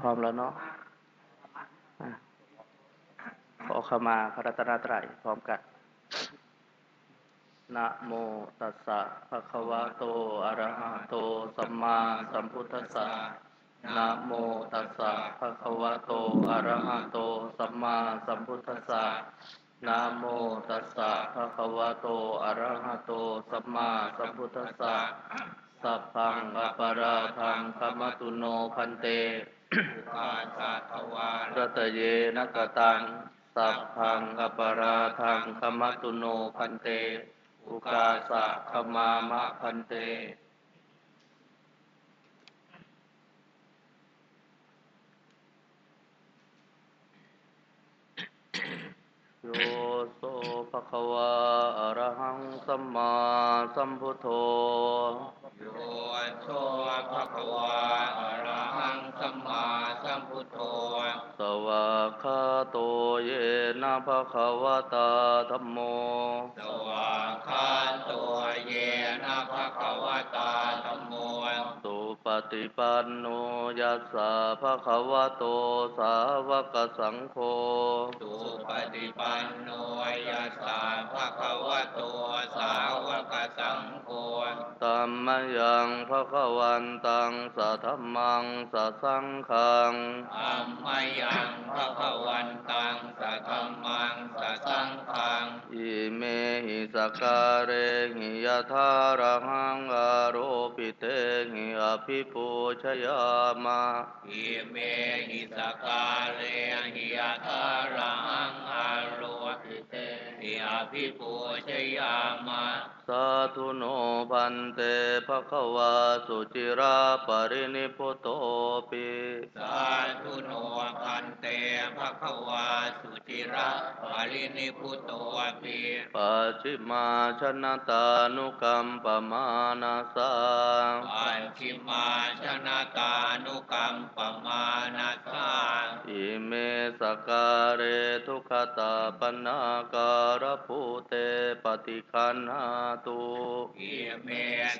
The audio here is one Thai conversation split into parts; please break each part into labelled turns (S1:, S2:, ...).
S1: พร้อมแล้วเนาะขอขมาพระรัตนตรัยพร้อมกัน นะโมตัสสะภะคะวะโต อะระหะโต สัมมาสัมพุทธัสสะ นะโมตัสสะภะคะวะโต อะระหะโต สัมมาสัมพุทธัสสะ นะโมตัสสะภะคะวะโต อะระหะโต สัมมาสัมพุทธัสสะ สัพพังอปาราทังคมตุโนพันเต
S2: กาสัทวา
S1: รตเยนกตัง สัพพังอปาราทังขมตุโนพันเต อุกาสะขมามะพันเต โยโสภะคะวะอะระหังสัมมาสัมพุทโธ
S2: โยโชภะคะวาอะระหังสัมมาสัมพุทโธ
S1: สวากขาโตเยนะภะคะวะตาธัมโม
S2: สวากขาโตเยนะภะคะวะตาธัมโม
S1: สุ ปฏิปันโนยัสสะภะคะวะโตสาวกสังโฆ
S2: สุปฏิปันโนยัสสะภะคะวะโตสาวกสังโฆ
S1: ตัมมยังภะคะวันตังสัทธัมมังสัทสังฆัง
S2: อัมมายังภะคะวันตังสัทธัมมังสัทธังฆัง
S1: อิเมหิสกการเรหิยะธาระหังอาโรปิเตหิอภิปูชยามะ
S2: อิเมหิสกาเลหิยะทารังอาโรหิเต หิอภิปูชยามะ
S1: สาธุโนพันเตภะคะวาสุจิราปรินิพุโตปิ
S2: สาธุโนพันเตภะคะวาสุจิระปรินิพุตโตปิ
S1: ปัจฉิมาชนะตานุกรรมปมานาสา
S2: ปัญชิมาชนะตานุกรรมปมานาสา
S1: อิเมสการเรทุขตาปนาการภูเตปฏิคันหาตุ
S2: อิเม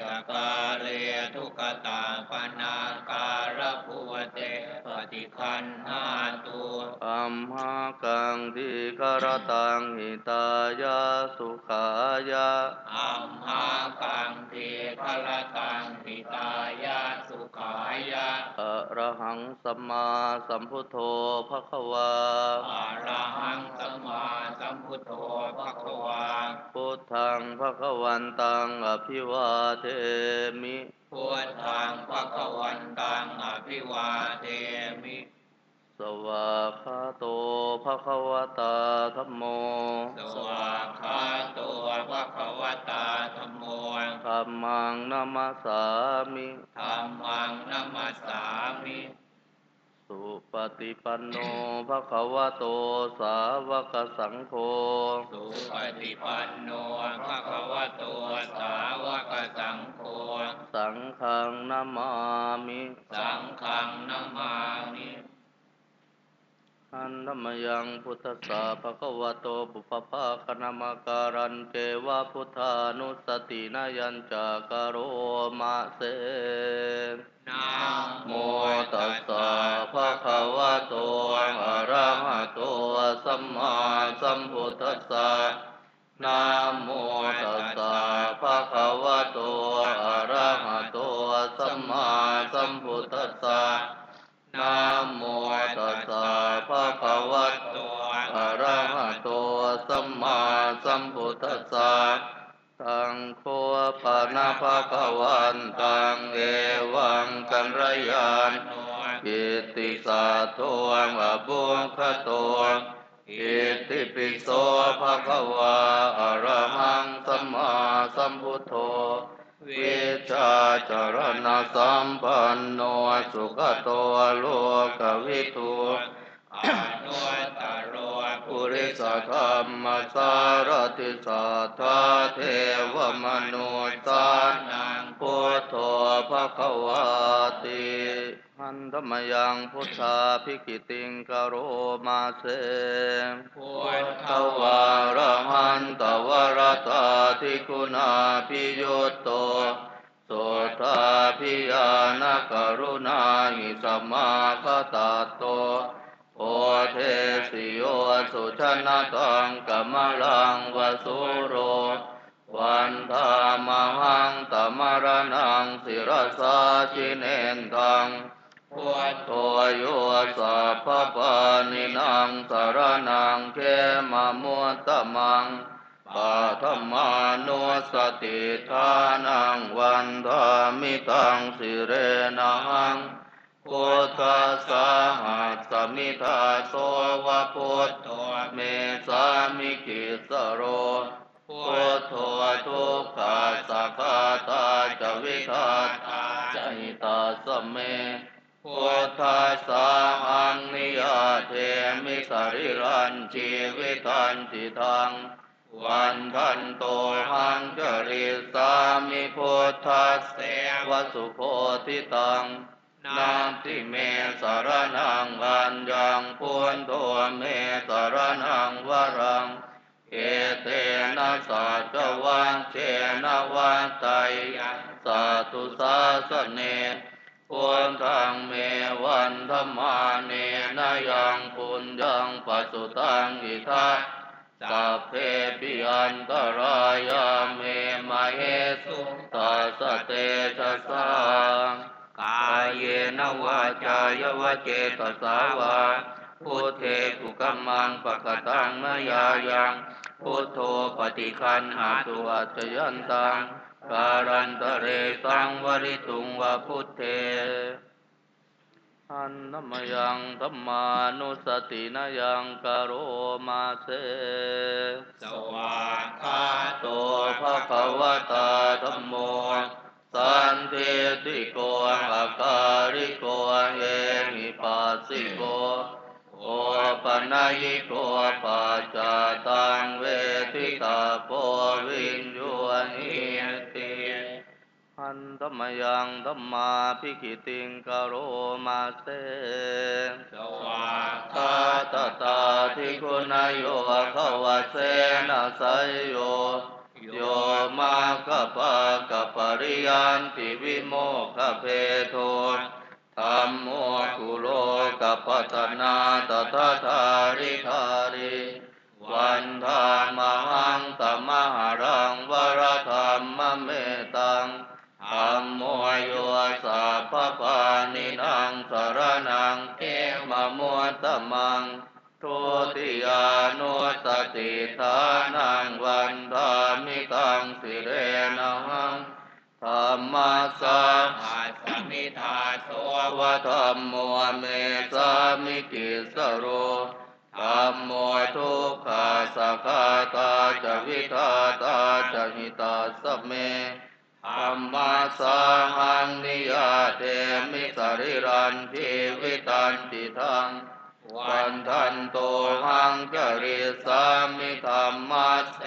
S2: สกาเลทุกตาปนาการภูเตปฏิคันหาตุ
S1: อัมหากังทิคารตังหิตายาสุขายะ
S2: อัมหากังเทคลตังปิตายาสุขายะ
S1: อะระหังสัมมาสัมพุทโธภะคะวา
S2: อะระหังสัมมาสัมพุทโธภะคะวา
S1: พุทธังภะคะวันตังอภิวาเทมิ
S2: พุทธังภะคะวันตังอภิวาเทมิ
S1: สวากขาโตภะคะวตาธัมโม
S2: สวากขาโตัวภะคะวตาธรรมโม
S1: ธัมมังนามาสามิ
S2: ธัมมังนัมสสามิ
S1: สุปฏิปันโนภะคะวะโตสาวกสังโฆ
S2: สุปฏิปันโนภะคะวะโตสาวกสังโฆ
S1: สังฆังนามามิ
S2: สังฆังนามามิ
S1: อันนมยังพุทธสสะภะคะวะโตบุพพาคณามการันเกวะพุทธานุสตินายัญจากโรมาเส
S2: นะโม
S1: โมตัสสะภะคะวะโตอะระหะโตสัมมาสัมพุทธัสสะนะโมตัสสะภะคะวะโตอะระหะโตสัมมาสัมพุทธัสสะนะโมตัสสะภะ นะภะคะวันตังเอวังกันรยาน
S2: โน
S1: กิติสาโทงอบุญคโตอิติปิโสภะคะวะอะระหังสัมมาสัมพุทโธวิชาจารณะสัมปันโนสุขโตโลกวิทู ธรรมสารติสัทธาเทวมนุสานังพุทโธภะคะวาติหันธรรมยังพุทธาภิกิติงกโรมาเส
S2: พุท
S1: ท
S2: ธ
S1: วารหันตวรตาทิคุณาพิโยตโตโสตาพิยานกรุณาหิสมมาคตาโต โอเทสิโยสุชนะตังกัมลังวสุโร วันธามหังตมรนังสิรสาชิเนนทังพุทโธโยสัพพปานินางสารนังเขมมุตตมังปัทมานุสติทานังวันธามิตังสิเรนัง พุทธัสสะหัสสมิทาโสวะพุทโธเมสามิกิสโรพุทโธทุกขาสักขาตาจวิทัตาจหิตาสเมพุทธัสสะหังนิยเทมิสริรันชีวิตันติทังวันทันโตหังจริสามิพุทธัสเสวสุโพธิตัง นาทิเมสารนังอันยังพุนโทเมสารนังวรังเอเตนะสัจวังเชนะวันไตยสาธุสาสเนพุทธังเมวันธรรมาเนนะยังปุญญังปัสสุตังอิทัสสัพเพปิอันตรายาเมมาเหสุตัสเตชะสัง เยนวาจายวเจตสาวาพุทเทกุกัมมังปะกตังมยายังพุทโธปฏิคันหาตุอัจยันตังการันตเรสังวริตุงวะพุทเทอันนมยังธัมมานุสตินยังกโรมาเส
S2: สวากา
S1: โตภะคะวะตาธัมโม สันติติโกอาการิโกเอหิปัสสิโกโอปัญญิโกปัจจตังเวทิตาโพวินโยหิติอันธรรมยังธรรมาภิกิติงกโรมาเส
S2: สวาก
S1: คาตตาทิคุณโยขวเสนะไสยโย โยมาคปะกะปริยันติวิโมกขเพโทธรรมโมกุโลกัปปัตนาตถาทาริธาริวันธามหังตมหารังวรธรรมเมตังธรรมโมโยสัพพปานินังสารนังเขมะมุตตมัง ทุติยานุสติทานังวันทามิตังสิเรนะหังธัมมัสสา
S2: หัสมิทาโส
S1: วะธัมโมเมสามิกิสสโรธัมโมทุกขัสสะฆาตาจะวิธาตาจะหิตัสสะเมธัมมาสาหังนิยาเทมิสริรันทิวิตันติทัง นทันโตหังจริสามิธรรมัสเส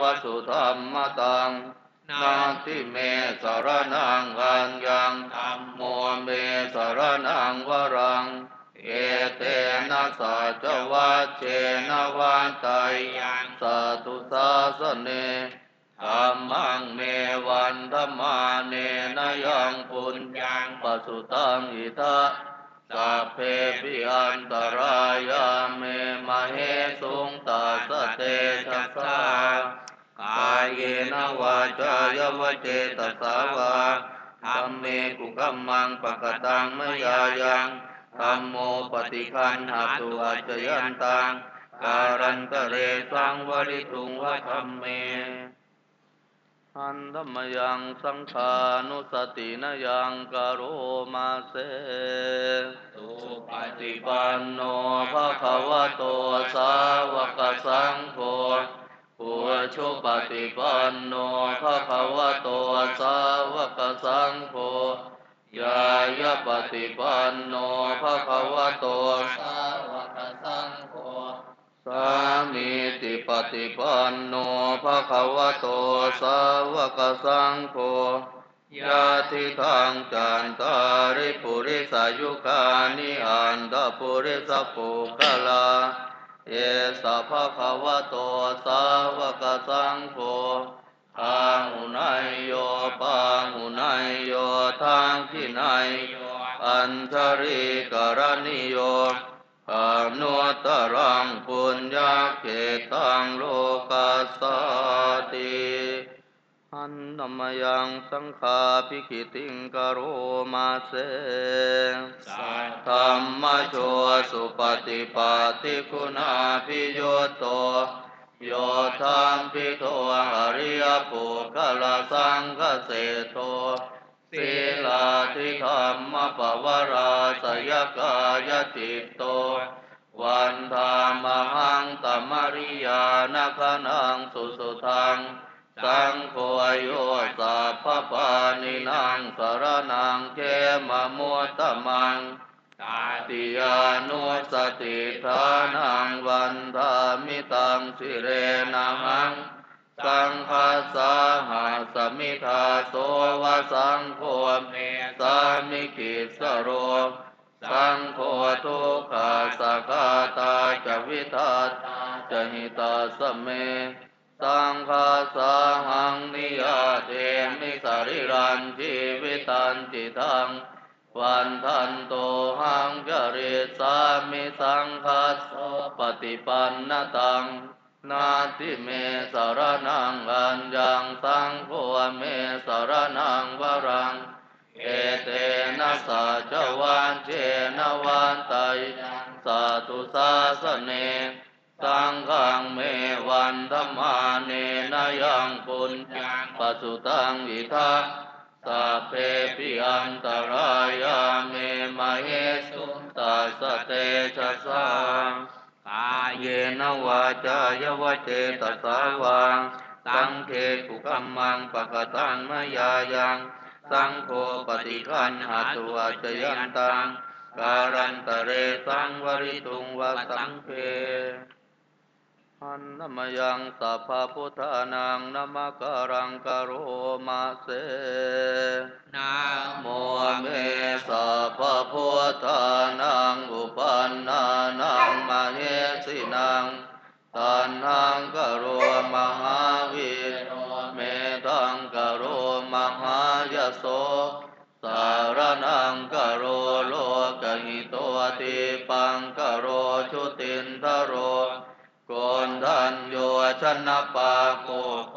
S1: วสุธรรมตังนาทิเมสารนังอัญญังธรรมโมเมสารนังวรัง เอเตนะสัจวัชเชนวันไตยังสาธุสาสเนธรรมังเมวันธรรมาเนนยังปุญญังปสุตังอิทะ สัพเพปิอันตรายาเมมเหสุงตัสเตชะสากายเยนวาจายวเจตสาวาธรรมเมกุกัมมังปะกตังมยายังธรรมโมปฏิคันหาตุอัจยันตังการันตเรสังวริตุงวะธรรมเม อันธรรมยังสังขานุสตินยังกโรมาเส
S2: สุป
S1: ป
S2: ฏิปันโน
S1: ภะคะวะโตสาวกสังโฆปุชุปฏิปันโนภะคะวะโตสาวกสังโฆยายะปฏิปันโนภะคะวะโตสาวกสังโฆสา มีติปฏิปันโนภะคะวะโตสาวกสังโฆยะทิทางจันตาริปุริสายุคานิอันตปุริสปุคลาเอสะภะคะวะโตสาวกสังโฆทางหุนายโยปังหุนายโยทางที่นายอปัญชริกรณิโย อนุตตรังปุญญาเกตังโลกัสสติอันนมยังสังฆาภิกิติงกโรมาเส
S2: สัท
S1: ธรรมโชสุปฏิปัติคุณาพิโยโตโยธามพิโทอริยปุคละสังฆเสโท ศีลาธิธรรมปวราสยกายจิตโต วันธามหังตมริยานคนังสุสุทัง สังโฆโยสัพพปานินางสรนังเขมะมุตตมัง
S2: ตา
S1: ติยานุสติทานังวันทามิตังสิเรนะหัง สังฆัสสาหัสมิทาโสวสังโฆเมสามิกิสสโรสังโฆทุกขัสสฆาตาจวิธาตาจหิตัสสเม สังฆัสสาหังนิยยาเทมิสรีรัญชีวิตัญจิทัง วันทันโตหังจริสามิสังคัสโสปฏิปันนตัง นาทิเมสารนังอัญญังสังโฆเมสารนังวรัง เอเตนะสัจวันเจนะวันไตยังสาธุสาสเน สังฆังเมวันธรรมาเนนยังปุญญังปัสุตังอิทัสสัพเพปิอันตรายาเมมาเฮสุตัสเตชะสัง
S2: กา
S1: เยนวาจายวเจตสาวังสังเทกุกัมมังปะกตังมยายังสังโฆปฏิคันหาตุอาจยันตังการันตะเรสังวริตุงวสังเพอันนมยังสัพพะพุทธานังนมการังกโรมาเส
S2: นา
S1: โม ชนะปาโกโค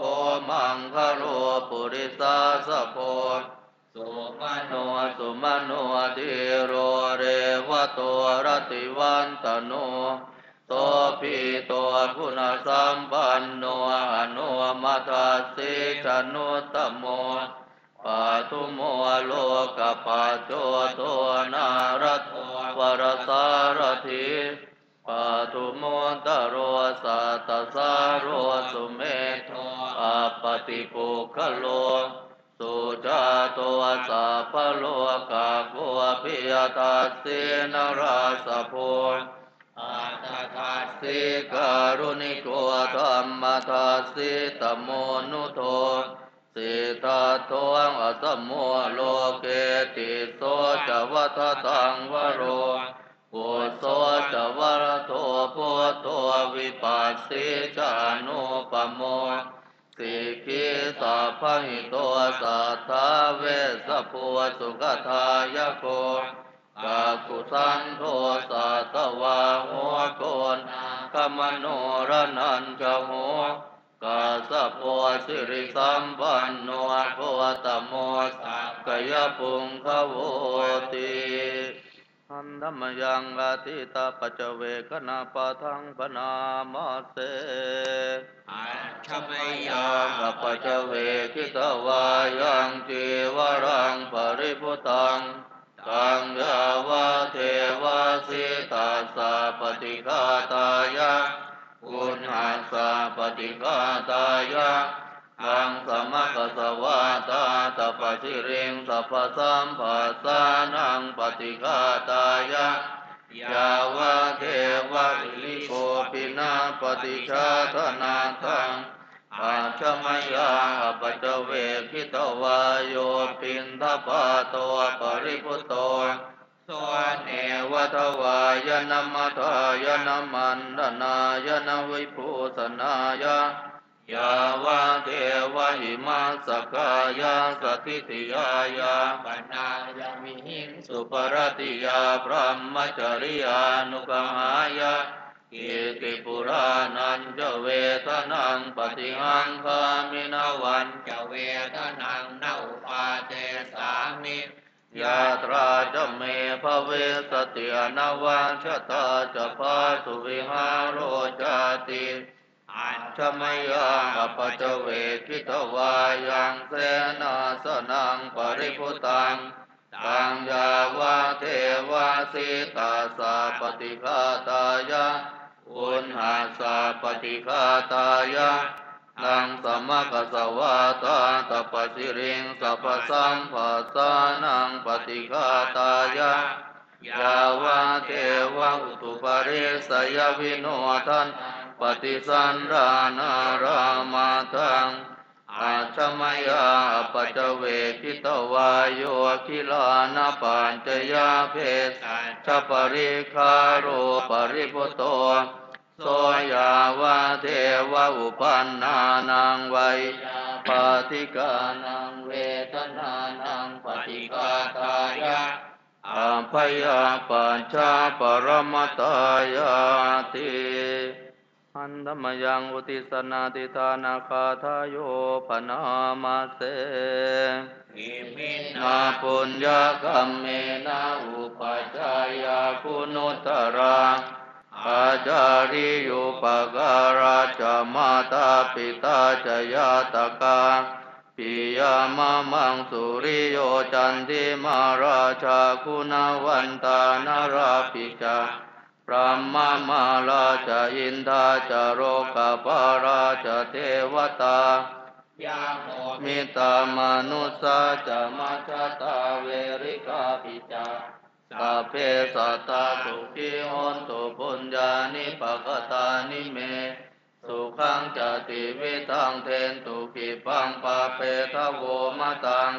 S1: มังคโรปุริสาสะโพ
S2: สุม
S1: โนสุมโนติโรเรวะโตรติวันตโนโตปิโตคุณสัมปันโนอนุมัตสิชนุตโมปัตุโมโลกปัจโจโตนารตวรสารถี ปทุมุตตโรสัตตสาโรสุเมโธอัปปฏิปุคคโลสุชาโตสัพพโลกัคโคปิยทัสสีนราสโภ
S2: อัตถทัส
S1: สีการุณิโกธัมมทัสสีตโมนุโทสิทธัตโถอสโมโลเกติโสจวัฏตังวโร ปุโสจวรโทพุทโตวิปัสสิจานุปโมสิกิสัพพิโตสัทธาเวสภูสุขทายโกกากุสันโทสัตวาหัวโกนกมโนรนันจหัวกาสะโพสิริสัมปันโนโคตโมสักยปุงขโวติ อันธรรมยังอาทิตาปัจเวกนาปะทังปนามาเส
S2: อัชม
S1: ยั
S2: ยัง
S1: ปัจเวคิตวายังจีวรังปริพุตังตังยาวาเทวาสิตาสาปฏิฆาตายะกุณหาสาปฏิฆาตายะ อังสมะกสวาตาตปะชิริงสัพพสัมปัสสานังปฏิฆาตายะยาวะเทวะิลิโกปินาปฏิชาธนาทังปัจฉมยาปัจเวคิตวายโยปินทปาโตปริพุตโต
S2: สวเน
S1: เนวทวายนามัทายนามันดนายนาวิภูสนายะ ยาวะเทวะหิมาสกายาสถิติยายา
S2: ปนายามิหิง
S1: สุปรติยาพรหมจริยานุกหายากิติปุรานันจะเวทนังปฏิหังคามินาวัน
S2: จะเวทนังนาอุปาเทสามิ
S1: ยาตราจะเมภเวสติอนวัชะตาจะพาสุวิหารโรจติ
S2: อัน
S1: ชมยังอปจเวทิตวายังเสนาสนังปริพุตังตังยาวาเทวาสิตาสาปฏิฆาตายะอุณหาสาปฏิฆาตายะนังสมมกสวาตาตปสิริงสัพสัมปัสานังปฏิฆาตายะยาวาเทวะอุตุปริสยวิโนทัน ปฏิสันรานารามาทังอาชมยาปัจเวกิตวายโยคิลานาปัญจยาเพสัชปริคาโรปริพุโตโสยาวาเทวะอุปันนานังไวยปฏิกานังเวทนานังปฏิกาตายะอาภยาปัญชาปรมตายาติ นธมยังอุติสนาติทานาคาทายโยปนามาเส
S2: อิมินา
S1: นาปุญญกรรมเมนาอุปจายาคุณุตระอาจาริยุปการาจมาตาปิตาจยาตกาปิยามามังสุริโยจันติมาราชาคุณวันตานราปิจา พระมามาราชาอินทาจาโรกาปาราชาเทวตา
S2: ยาโม
S1: มิตามนุสาจามาชาตาเวริกาปิจาสัพเพสัตตาสุขีหนตุปุญญานิปกตานิเม สุขังจติวิทังเทนตุขิปังปาเปทโวมตัง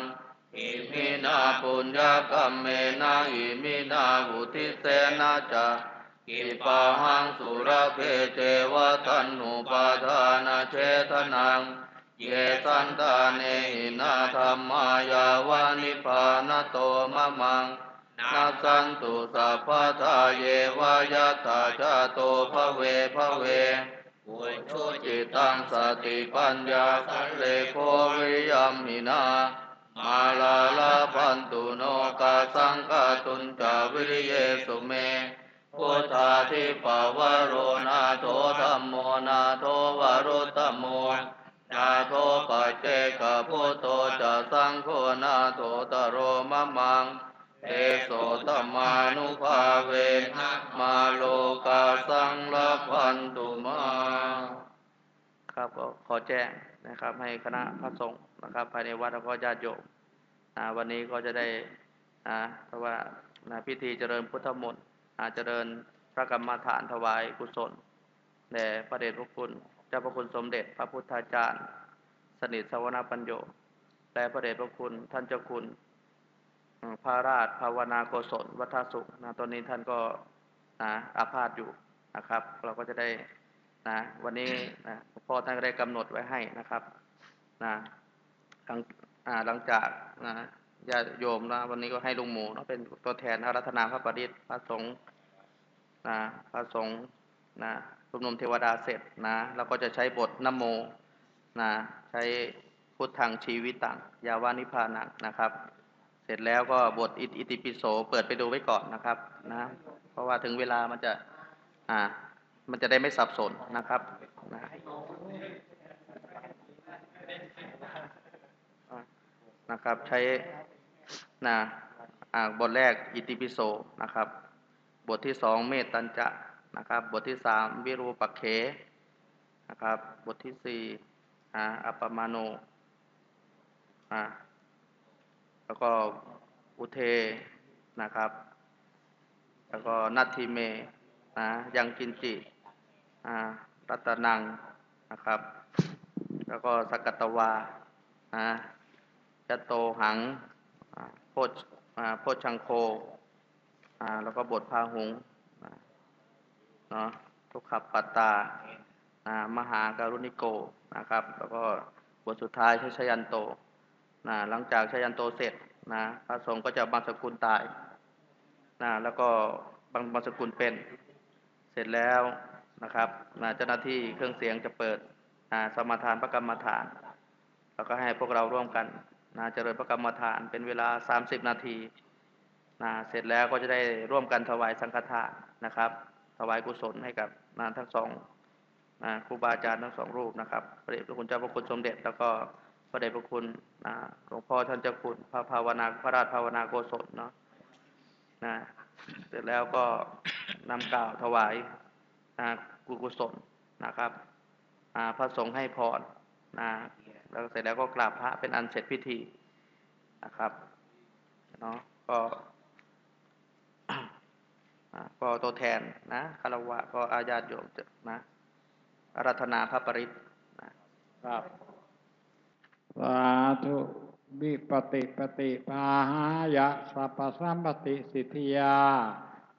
S1: อิมินาปุญญากรรมเมนะอิมินาวุทิเสนาจะ กิปาหังสุรเพเจวะทันุปาทานาเชตนัง เยสันตาเนหินาธรรมายาวานิพานโตมะมังนาสันตุสัพพทาเยวายาตาชาโตภเวภเว
S2: ปุชุ
S1: จิตังสติปัญญาสันเลโควิยัมหินามาลาลาพันตุโนกาสังกาตุนจาวิริเยสุิปาวโรนาโทธรรมโมนาโทวรุตมโมนาโทปัจเจกพุทโธจะสังโฆนาโทตโรมะมังเอโสตมานุภาเวนะมาโลกาสังละพันตุมาครับก็ขอแจ้งนะครับ ให้คณะพระสงฆ์นะครับ ภายในวัดแล้วก็ญาติโยมวันนี้ก็จะได้อ่าเพราะว่าพิธีเจริญพุทธมนต์เจริญ ระกรรมฐานถวายกุศลแด่พระเดชพระคุณเจ้าพระคุณสมเด็จพระพุทธาจารย์ สนิทสวนาปัญโยและพระเดชพระคุณท่านเจ้าคุณพระราชภาวนาโกศลวัฒสุขนะตอนนี้ท่านก็นะอาพาธอยู่นะครับ เราก็จะได้นะวันนี้นะพ่อท่านก็ได้กำหนดไว้ให้นะครับนะหลังหลังจากนะญาติโยมนะวันนี้ก็ให้ลุงหมูเนาะเป็นตัวแทนอารัธนาพระปริตพระสงฆ์ นะพระสงฆ์นะชุมนุมเทวดาเสร็จนะเราก็จะใช้บทนโมนะใช้พุทธังชีวิตตังยาวานิพานังนะครับ เสร็จแล้วก็บทอิอิติปิโสเปิดไปดูไว้ก่อนนะครับนะเพราะว่าถึงเวลามันจะอ่ามันจะได้ไม่สับสนนะครับนะอะนะครับใช้นะอ่าบทแรกอิติปิโสนะครับ บทที่สองเมตตัญจะนะครับ บทที่สามวิรูปักเขนะครับ บทที่สี่อัปปมาโนอ่าแล้วก็อุเทนะครับ แล้วก็นัตถิเมนะยังกินจิอ่ารัตนังนะครับ แล้วก็สกัตวานะจโตหังโพชโพชังโค อ่าแล้วก็บทพาหุงเนาะทุกขปัตตาอ่ามหาการุณิโกนะครับ แล้วก็อุวดสุดท้ายช้ชยันโตนะหลังจากชยันโตเสร็จนะพระสงฆ์ก็จะบังสกุลตายนะแล้วก็บังบังสกุลเป็นเสร็จแล้วนะครับนะเจ้าหน้าที่เครื่องเสียงจะเปิดนะสมาทานพระกรรมฐาน แล้วก็ให้พวกเราร่วมกันนะเจริญพระกรรมฐานเป็นเวลา 30 นาที นะเสร็จแล้วก็จะได้ร่วมกันถวายสังฆทานนะครับ ถวายกุศลให้กับนานทั้งสองนะครูบาอาจารย์ทั้งสองรูปนะครับพระเดชพระคุณเจ้าพระคุณสมเด็จ แล้วก็พระเดชพระคุณนะหลวงพ่อท่านเจ้าคุณพระภาวนาพระราชภาวนาโกศลเนาะนะเสร็จแล้วก็นำกล่าวถวายนะกุกุศลนะครับพระสงฆ์ให้พรนะแล้วเสร็จแล้วก็กราบพระเป็นอันเสร็จพิธีนะครับเนาะก็ อ่าก็ตัวแทนนะคารวะก็อาญาติโยมจะนะอารัธนาพระปริตนะครับ
S3: สาธุวิปติปฏิปาหายะสัพพสัมปติสิทธิยา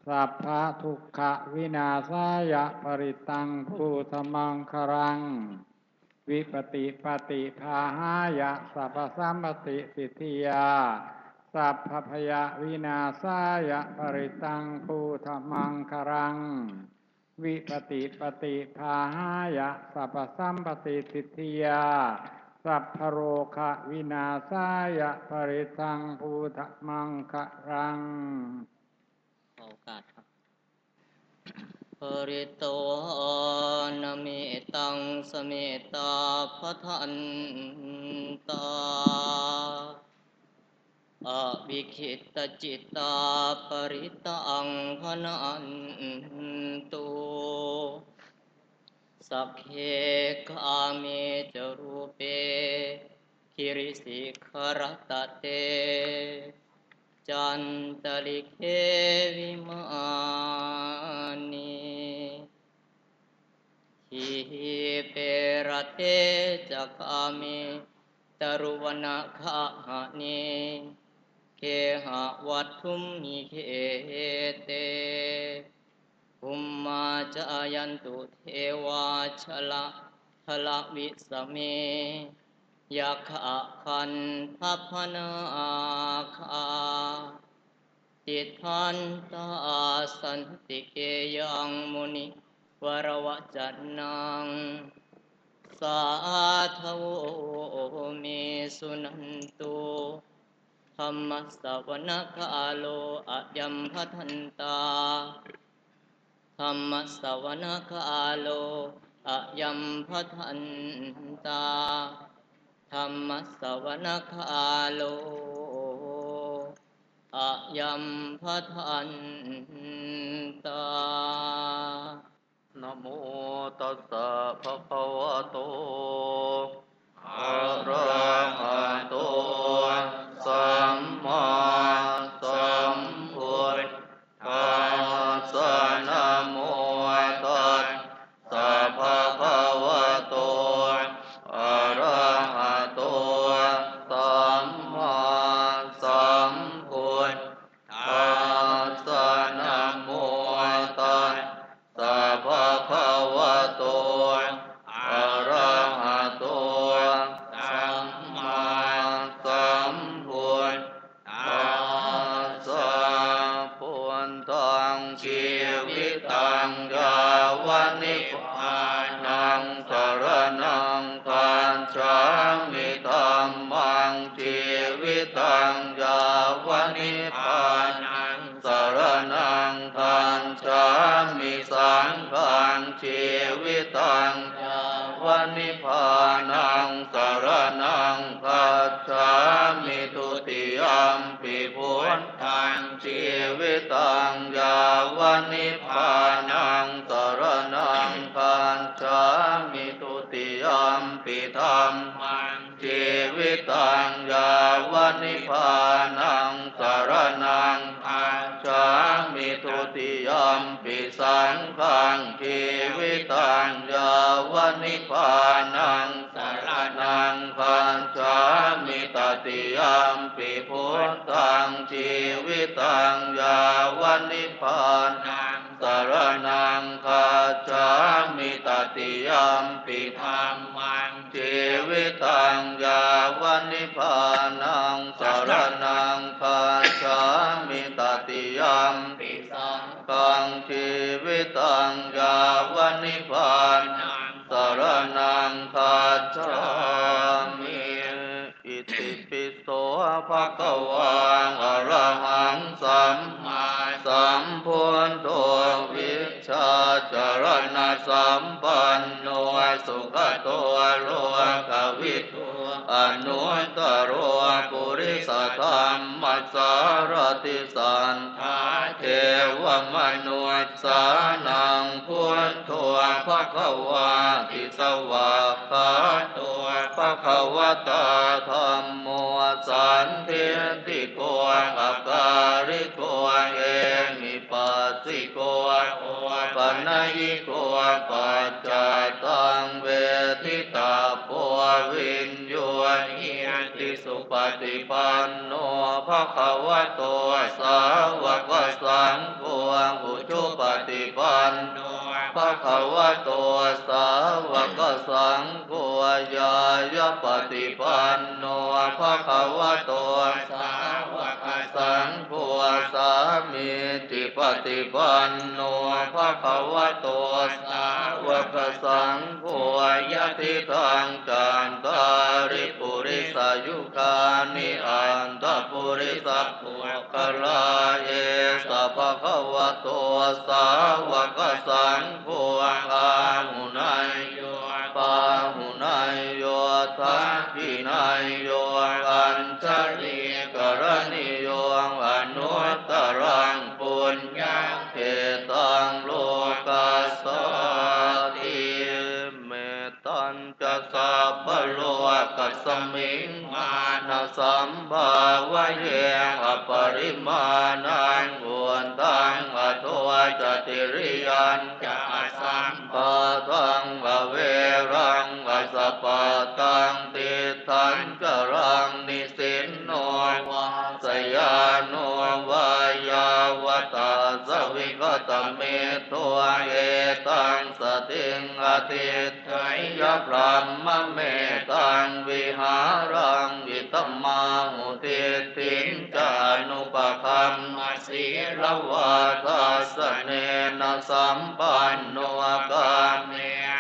S3: สัพพะทุกขวินาศายะปริตังภูธมังครัง วิปติปฏิภาหายะสัพพสัมปติสิทธิยา สัพพพยาวินาศายะปริตังภูธมังครัง วิปติปฏิภาหายะสัพพสัมปติสิทธิยา สัพพโรคะวินาศายะปริตังภูธมังครัง
S4: โอกาสครับปริโตนะเมตังสเมตาพะทันตา อวิคิตจิตตาปริตังพนันตุสักเคกาเมจรูเปคิริสิขรตเต จันตลิเควิมานีทีเปรเทจักามิตรุวนาคาหะเน เคหะวัตถุมหิเคเตภุมมาจายันตุเทวาชละทละวิสเมยะขะคันทัพนาคาติตทันตาสันติเกยังมุนิวรวจันนังสาธโวเมสุนันตุ ธรรมสวนาคาโลอะยัมพทันตาธรรมสวนาคาโลอะยัมพทันตาธรรมสวนคาโลอะยัมพะทันตา
S1: นโมตัสสะภะคะวะโตอะระหะโต นิพพานังสารณังคัจฉามิตติยมปิพุทธังชีวิตังยาวนิพพานังสารณังคัจามิตติยมปิธรรมังชีวิตังยาวันนิพพานังสารนังคาชามิตติยมปิสังกังชีวิตังย ภะคะวะอรหังสัมมาสัมพุทโธวิชาจรณะสัมปันโนสุขโตโลกวิทูอนุตตรปุริสธรรมสารติสันทาเทวมนุษสานังพุทโธภะควะติสวะ คาโตภะคะวตาธรรมโมสันเทียนติโกอาการิโกเอมิปัสสิโกโอปัญญิโกปัจจตังเวทิตาโพวินโยนิติสุปฏิปันโนภะคะวะโตสาวกสังโฆอุชุปฏิปันโน ภะคะวะโตสาวกสังโฆยายปฏิปันโนภะคะวะโตสาวสั งโฆสามีจิปฏิปันโนภะคะวะโตสาวกสังโฆยะติทังจันตาริปุริสายุคานิอันตปุริสัพพุกลาเอสัพพะวะโตสาวกสังโฆอาหุนายโยปาหุนายโยทักขินาย กัสสมิงมานาสัมภาวะเยอปริมาณังวุนตังอทัวจติริยันจะสัมปะตังอเวรังอสปะตังติทันจรังนิสินโนวาสยาโน ตเมตัวเอตังสติงอติไทยพรหมเมตังวิหารังวิตมาหุติตินจานุปคัมมสีลวาทัสเนนสัมปันโนกาเม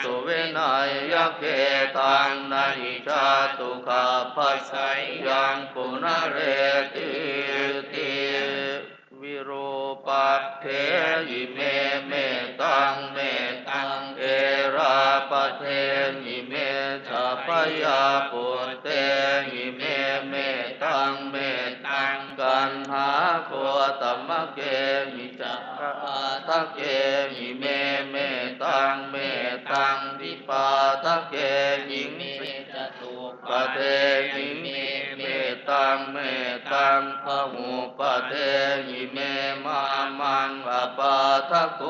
S1: สุเวนัยยเกตังนาิชาตุขาปัสสยังปุณเรติติ ปัตเทยิเมเมตังเมตังเอราปเทยิเมชาปยาปุเตยิเมเมตังเมตังกันหาโคตมะเกมิจักขะทะเกมิเมเมตังเมตังวิปาทะเกยิงจตุปะเทยิมเม ตังเมตังพหูปะเทยิเมมามังอปาทะโก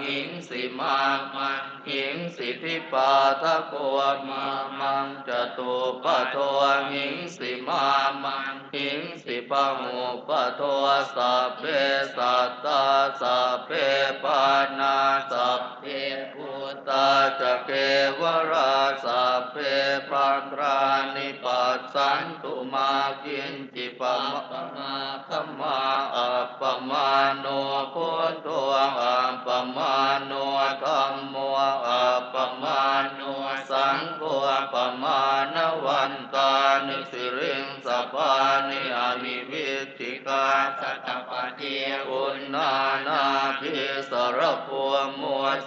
S1: หิงสิมามังหิงสิทิปาทะโกมามังจตุปะโทหิงสิมามังหิงสิปะหูปะโทสัพเพสัตตาสัพเพปานาสัพเพาจเกวราสัพเพปัตรานิปัสสันตุมากินจิปะมะ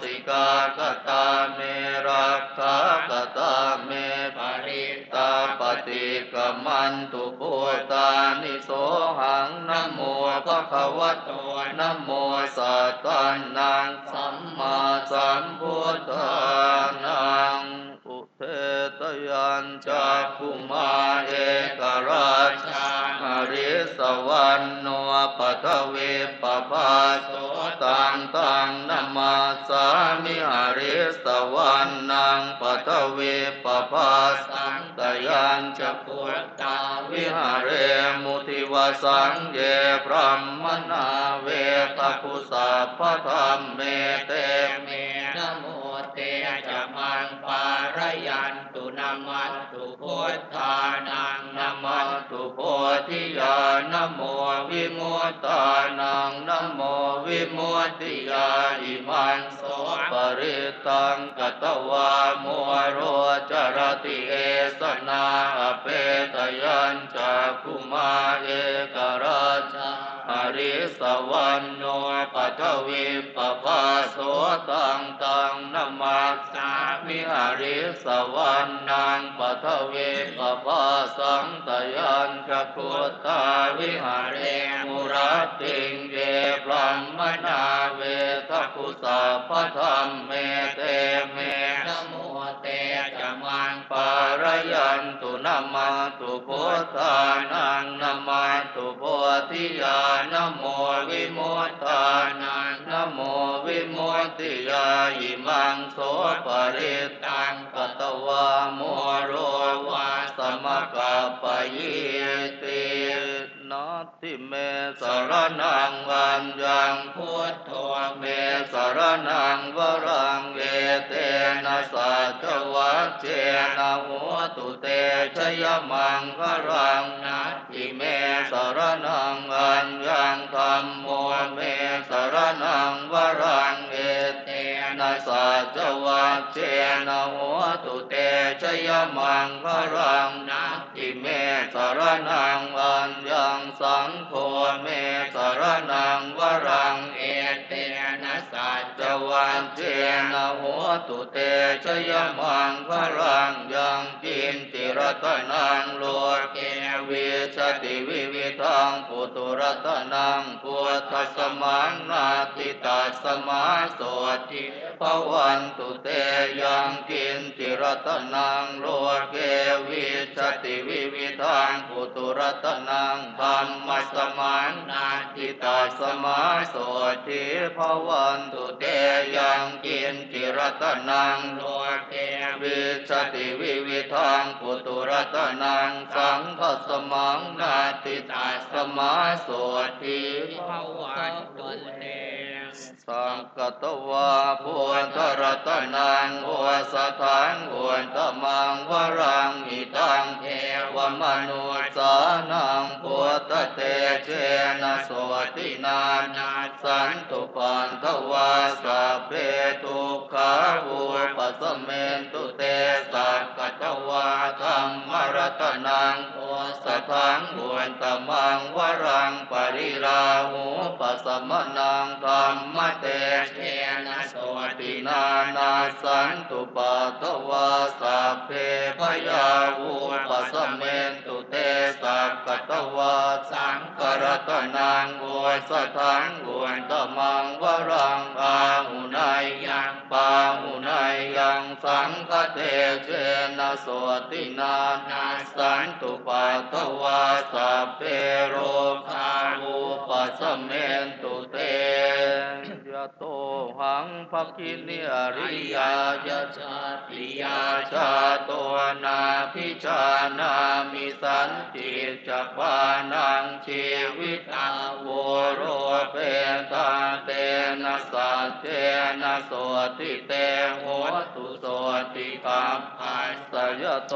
S1: มัวสิกากตาเมรักขากตาเมปริตาปฏิกมันตุปุตานิโสหังนโมภะคะวะโตนโมสัตตานังสัมมาสัมพุทธานังอุเทตยัญจากขุมาเอกราชาอริสวรรณโนปทเวปปาโสตั งตังนามาสามิอริสวรรณังปทเวปปาสังตยัญจะพุทธาวิหาเรมุทิวสังเยพรหมนาเวตคุสัพธรรมเมเตเมนโมเตจา
S2: รยันตุนามัสตุพุทธานังนามั
S1: มั ทิยานโมวิมุตตานังนโมวิมุตติยาอิมันโสปริตังกตวามัวโรจรติเอสนาอเปตยัญจากคุมาเอกราชา ริสวรรณโนปัทวิปปาโสตังตังนมัสสามิหริสวรรณังปัทวิปปาสังตยัญจพุทธาวิหารเรมุรติงเยพรหมนาเวทัพุสาพธรรมเมเตเมารยันตุนามาตุพุทธานังนามาตุโพธิยานโมวิมุตตานังนะโมวิมุตติยาอิมังโสปริตังกตวาโมโรวาสมกัปปยิตินัต ทิเมสรนังวันยังพุทโธเมสรนังวรังเอเตนะสัจวัตเจนะหัวตุเตชยมังครังนัตติเมสรนังวันยังธรรมโมเมสรนังวรัง สัจวัตเจนะหัวตุเตชยมังพรังนัติเมสรนังอันยังสังโฆเมสรนังว เจนะหัวตุเตชยมังพรังยังกินติรตนังโลเกวิชติวิวิทังปุตุรตนังพุทธสมังนาติตัสมาโสติภวันตุเตยังกินติรตนังโลเกวิชติวิวิทังปุตุรตนังธรรมสมังนาติตัสมาโสติภวันตุเตยังกินจิรตนังโลเกวิชติวิวิทังปุตุรตนังสังฆสมังนาติตาสมาโสติ
S2: ภวันตุเต
S1: สังกตวาพุทธรัตนังโอสถังโอนตมังวรังอิตังเทวมนุสานังพุทธเตเจนะสวตินานาสันตุปันทวาสัพเพทุกขาวุปสเมนตุเตสักกตวาธรรมรัตนังโอสถังโอนตมังวรังปริราหูปัสมนังธรรมเต
S2: เทนะโส
S1: ติ
S2: ติ
S1: นานาสันตุปะทวาสัพเพพยาวูปสเมนตุเตสักกตวาสังกรตนังโวสถังโวนตมังวรังอาหุนายยังปาหุนายยังสังฆเทเจนะโสตินานาสันตุปะทวาสัพเพโรคาวูปสเมนตุเต โตหังภคินิอริยายะชาติยาชาโตนาพิชานามิสันติจักปานังชีวิตาโวโรเปตาเตนะสัจเจนะโสติเตโหตุโสติกัมปัสสยโต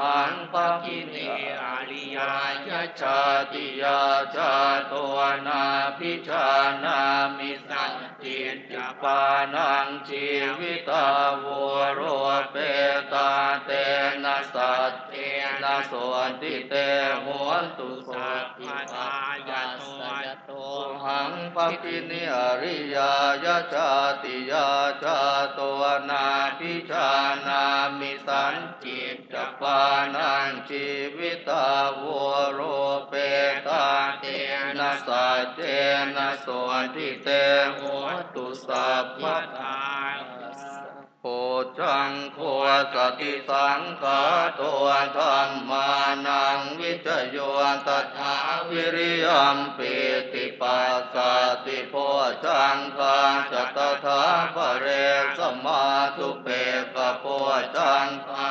S1: หังภคินิอริยายะชาติยาชาโตนาพิชานามิสัน ติจักปานังชีวิตาโวโรเปตาเตนะสัจเจนะโสติเตโหตุโสติกายะโตโตหังปกินิอริยายะชาติยาชาโตนาพิชานามิสันจิตจักปานังชีวิตาโวโรเปตาเต นะสัจเจนะโสติเตโหตุสัพพทาโพจังโคสติสังขาตัวธรรมานังวิจโยตถาวิริยมปิติปัสสติโพจังคาจตถาปะเรสมาทุเปกโพจังคา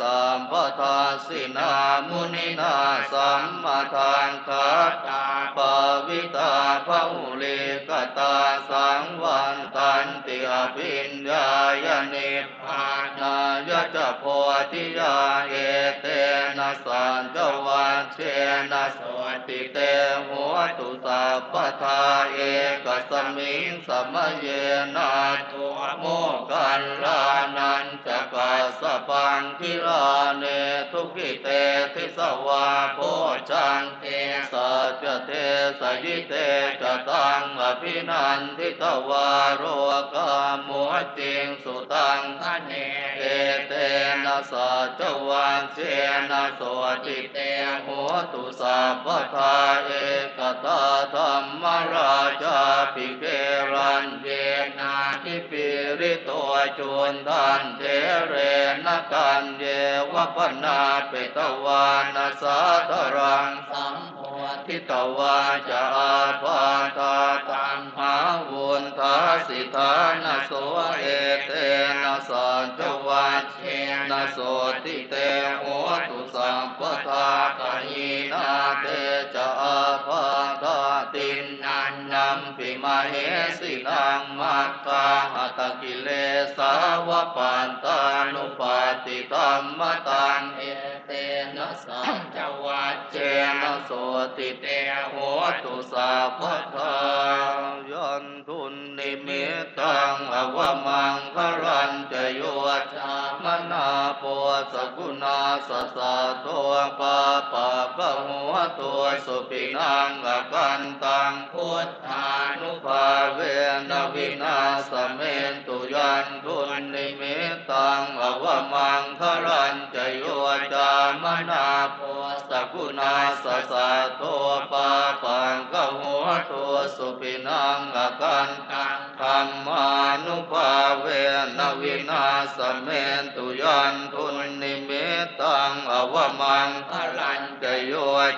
S1: สัมปทาสินามุนินาสัมมาทานคาตาปวิตาภาุลิกตาสังวันตันติอภิญญายนิพ พาจโพธิยาเอเตนะสันจวัชเชนะสวติเตหัวตุสัพพทาเอกสมิงสมเยนาตัวโมกันลานันจะกัสสะปังคิลาเนทุกิเตทิสวาโพชังเตสัจเตสยิเตจตังอภินันทิตวาโรกามุติงสุตังทะเน นะสัจวันเจนะโสติเตหัวตุสัพพทาเอกตาธรรมราชาปิเกรันเยนาทิปิริโตจุนทันเทเรนกันเยวปนาเปตวานาสาธรังสัมโพธิตวาจะอาภาตาตังหาวุนทาสิทานาโสเอเตนะสัจวัชเชน โสติเตโหตุสัมปทาตายีนาเตจะอาภาตาตินนันนัมปิมาเหสินังมัคคาหตกิเลสาวปันตานุปาติธรรมตังเอเตนะสัจวัชเชนะโสติเตโหตุสัพพทายันทุนนิมิตังอวมังครันจะโย สกุณาสสะตัวปาปะกะหัวตัวสุปินังอกันตังพุทธานุภาเวนวินาสเมนตุยันทุนนิมิตังอวมังครันจโยจามนาโปสกุณาสสะตัวปาปังกะหัวตัวสุปินังอกันตัง รมานุภาเวนวินาสเมตุยันทุนนิมิตังอวมังคลันจโย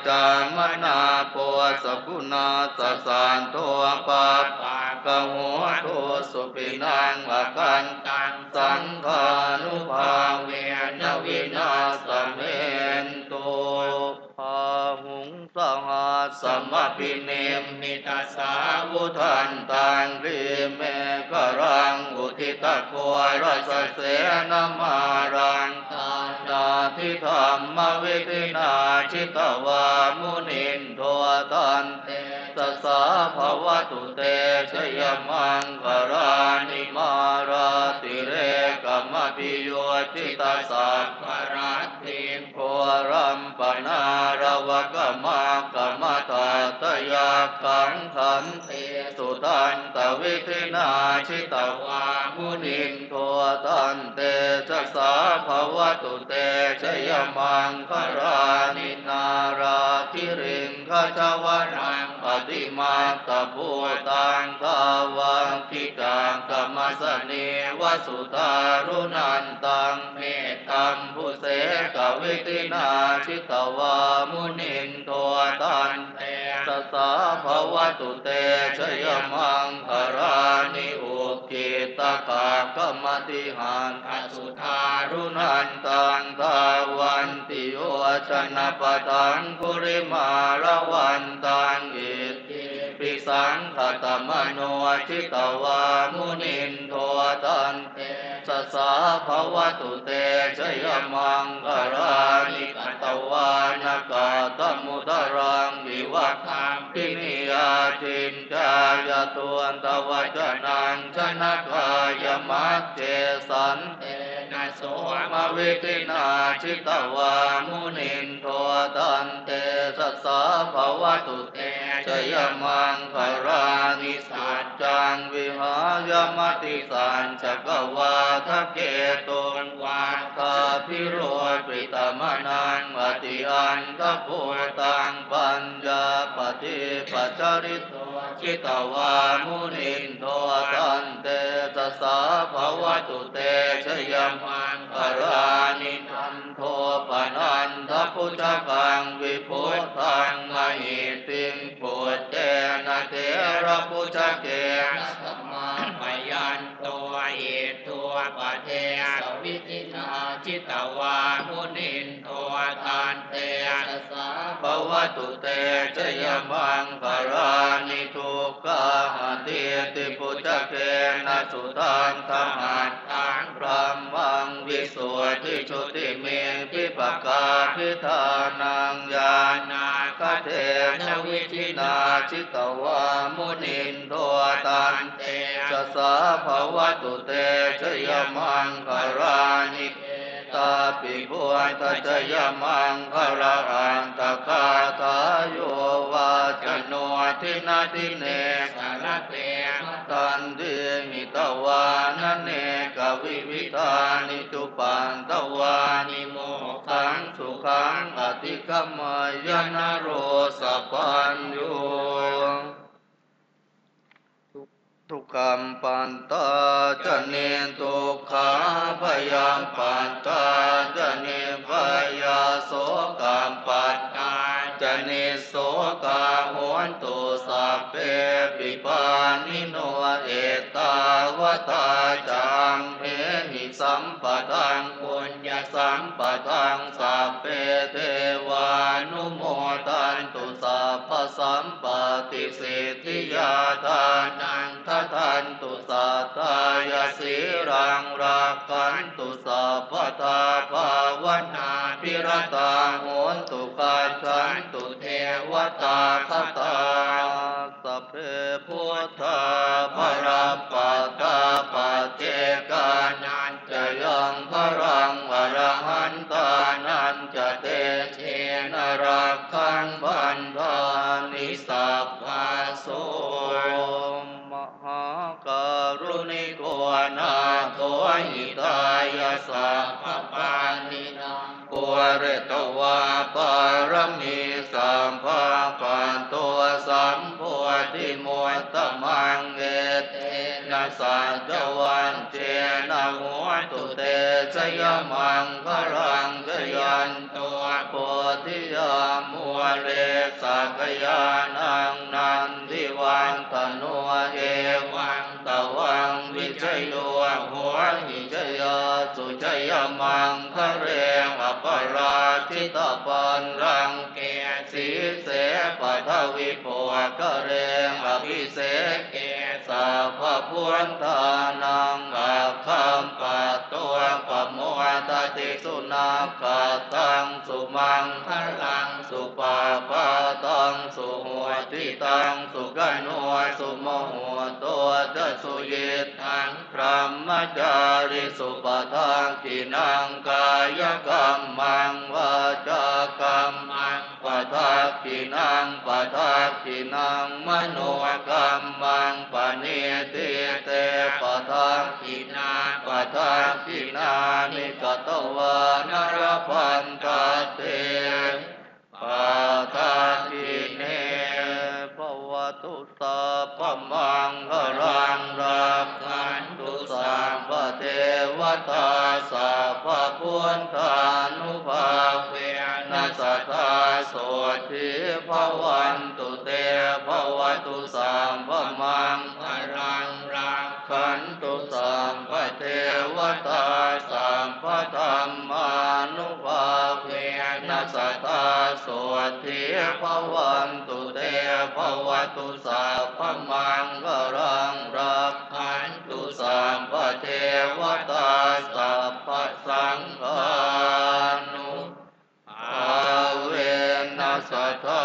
S1: จามนาโปสกุณาสสานโทปาปากะหัวโทสุปินังอกันตังสังฆานุภาเวนวินาสเม สมปิเนมมิตาสาวุทันตังรีเมกรังอุทิตะโครัสเสนมารังทานาทิธรรมวิธินาชิตวามุนินโทตันเตสสาภวตุเตชยมังคารานิมาราติเรกมปิโยติตาสัพพราติ วรัมปนารวกมากมตาตยาขังขันเตสุตันตวิธินาชิตวามุนินโทตันเตชะสาภวตุเตชยมังครานินาราคิริงขจวนัง ปฏิมาตภูตังกาวังคิกังกรรมสเนวสุตารุนันตังเมตตัมผู้เสกวิตินาชิตวามุนินโทตันเตสสาภวตุเตชยมังคารานิอุกิตกากรรมติหันอสุธารุนันตังทาวันติโยชนะปตังคุริมาระวันตังอิ สังขตมโนชิตวามุนินโทตันเตสสาภวตุเตชยมังคารานิกตวานกาตมุตรังวิวัคังพินิยาทินจายตุอันตวัจนังชนะกายมัจเจสันเตนะโสมวิตินาชิตวามุนินโทตันเตสัสสาภวตุเต ชยมังคารานิสัจจังวิหายมติสันจกวาทะเกตุนวาคาพิโรปิตมนังอติอันตโพตังปัญญาปฏิปัจจริตชิตวามุนินโทตันเตสสาภวตุเตชยมัง คารานิทันโทปนันทพุทธกังวิพุทธังมหิติงปุตเตนะเทระพุทธเกนะสัมมาปยันตัวเอตัวปะเทสวิตินาจิตวามุนินโทตันเตสสาภวตุเตชยมังคารานิทุกขาหติติพุทธเกนะสุตังธรรมัตังพระมัง วิสุทิชุติเมพิปกาพิธานังญาณาคเทนวิธินาชิตวามุนินโทตันเตจะสาภวตุเตชยมังคารานิตาปิพุทธจยมังคาราอันตคาตาโยวาจโนทินาทิเนสารเตตันเดหิตวานเน กวิวิธานิจุปันตวานิโมขังสุขังอธิกมายนโรสปัญโยทุกขมปันตาจะเนทุกขาพยามปันตาจะเนพยาโสกัมปัตตา นิโสกาโหนตุสัพเพปิปานิโนเอตาวตาจังเพหิสัมปะทังปุญญสัมปะทังสัพเพเทวานุโมทันตุสัพพสัมปติสิทธิยาทานังทัทันตุสัตตายสีรังรักขันตุสัพพทาภาวนา พิรตาโหนตุกัจฉันตุเทวตาคตาสัพเพพุทธาภรัปตา มังเอเตนะสัจวันเจนะหัวตุเตชยมังครังชยันตัวโพธิยามัวเลสักยานัง เสปทวิโภกเรงอภิเสเกสัพพพุทธานังอาคัมปัตตัวปโมตติสุนาคาตังสุมังคลังสุปาปาตังสุหัวทิตังสุกันหัวสุโมหัวตัวเตสุเยทังพระมจาริสุปทานกินังกายกรรมังวาจากรรม ทักกินังปทักกินังมโนกรรมังปเนติเตปทักกินาปทักกินานิกตวานรพันตเตปทักกิเนภวตุสัพพมังครังรักขันตุสัมปเทวตาสัพพุทธานุภาเว โสทิภวันตุเตภวตุสามพมังอรังรังขันตุสามพเทวตาสามพธรรมานุภาเวนัสตาโสทิภวันตุเตภวตุสามพมังอรังรังขันตุสามพเทวตาสัพพสังฆา สัทธา